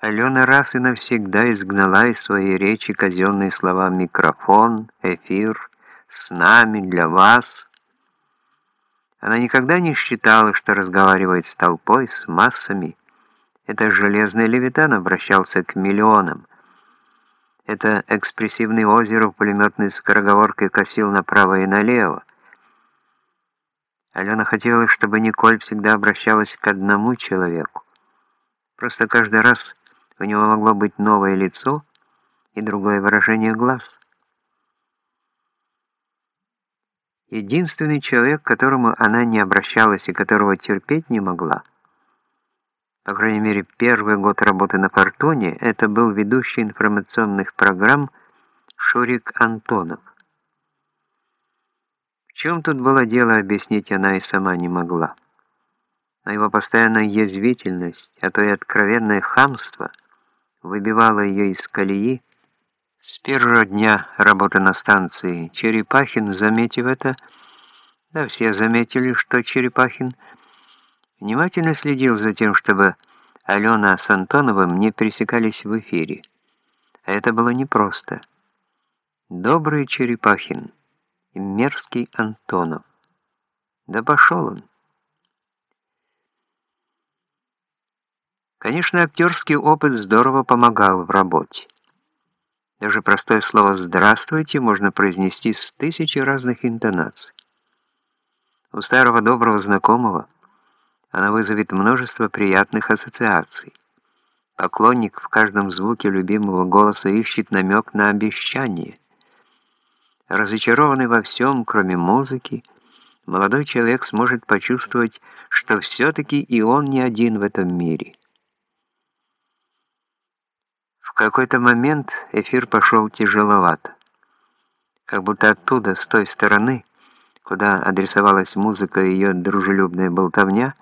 Алена раз и навсегда изгнала из своей речи казенные слова «микрофон», «эфир», «с нами», «для вас». Она никогда не считала, что разговаривает с толпой, с массами. Это железный левитан обращался к миллионам. Это экспрессивный озеро в пулеметной скороговоркой косил направо и налево. Алена хотела, чтобы Николь всегда обращалась к одному человеку. Просто каждый раз у него могло быть новое лицо и другое выражение глаз. Единственный человек, к которому она не обращалась и которого терпеть не могла, по крайней мере, первый год работы на «Фортуне», это был ведущий информационных программ Шурик Антонов. В чем тут было дело, объяснить она и сама не могла. Но его постоянная язвительность, а то и откровенное хамство – выбивала ее из колеи. С первого дня работы на станции Черепахин, заметив это, да все заметили, что Черепахин внимательно следил за тем, чтобы Алена с Антоновым не пересекались в эфире. А это было непросто. Добрый Черепахин и мерзкий Антонов. Да пошел он. Конечно, актерский опыт здорово помогал в работе. Даже простое слово «здравствуйте» можно произнести с тысячи разных интонаций. У старого доброго знакомого она вызовет множество приятных ассоциаций. Поклонник в каждом звуке любимого голоса ищет намек на обещание. Разочарованный во всем, кроме музыки, молодой человек сможет почувствовать, что все-таки и он не один в этом мире какой-то момент эфир пошел тяжеловато. Как будто оттуда, с той стороны, куда адресовалась музыка и ее дружелюбная болтовня,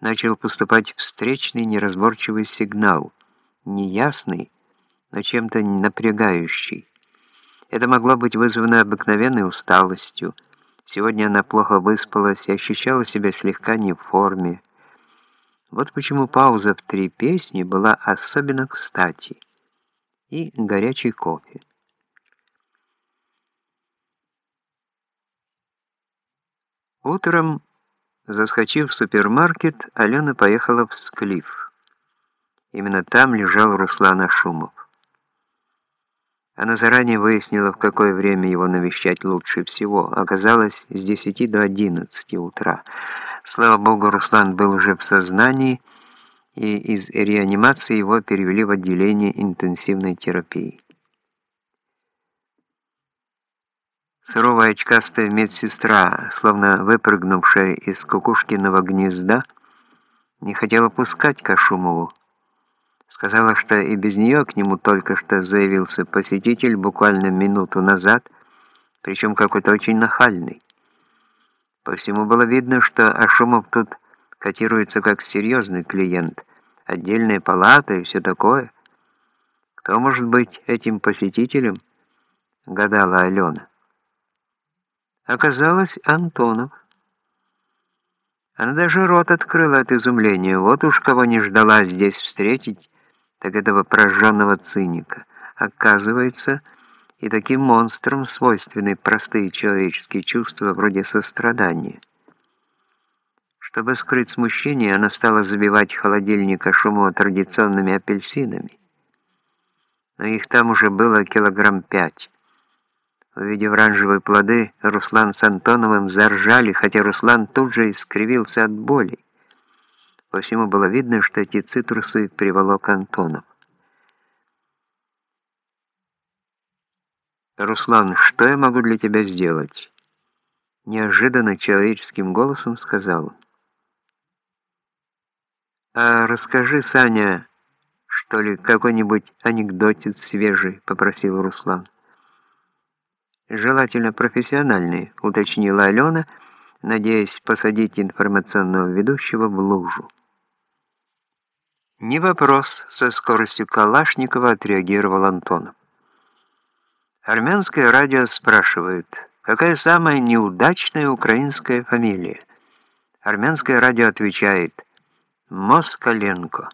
начал поступать встречный неразборчивый сигнал, неясный, но чем-то напрягающий. Это могло быть вызвано обыкновенной усталостью. Сегодня она плохо выспалась и ощущала себя слегка не в форме, вот почему пауза в три песни была особенно кстати. И горячий кофе. Утром, заскочив в супермаркет, Алена поехала в Склиф. Именно там лежал Руслан Ашумов. Она заранее выяснила, в какое время его навещать лучше всего. Оказалось, с 10 до 11 утра. Слава богу, Руслан был уже в сознании, и из реанимации его перевели в отделение интенсивной терапии. Суровая очкастая медсестра, словно выпрыгнувшая из кукушкиного гнезда, не хотела пускать Кашумову. Сказала, что и без нее к нему только что заявился посетитель буквально минуту назад, причем какой-то очень нахальный. По всему было видно, что Ашумов тут котируется как серьезный клиент, отдельная палата и все такое. Кто может быть этим посетителем? Гадала Алена. Оказалось, Антонов. Она даже рот открыла от изумления. Вот уж кого не ждала здесь встретить, так этого прожженного циника. Оказывается, и таким монстрам свойственны простые человеческие чувства вроде сострадания. Чтобы скрыть смущение, она стала забивать холодильник Ашумова традиционными апельсинами. Но их там уже было килограмм пять. Увидев оранжевые плоды, Руслан с Антоновым заржали, хотя Руслан тут же искривился от боли. По всему было видно, что эти цитрусы приволок Антонов. «Руслан, что я могу для тебя сделать?» Неожиданно человеческим голосом сказал. «А расскажи, Саня, что ли, какой-нибудь анекдотец свежий?» — попросил Руслан. «Желательно профессиональный», — уточнила Алена, надеясь посадить информационного ведущего в лужу. «Не вопрос», — со скоростью Калашникова отреагировал Антонов. Армянское радио спрашивает, какая самая неудачная украинская фамилия? Армянское радио отвечает «Москаленко».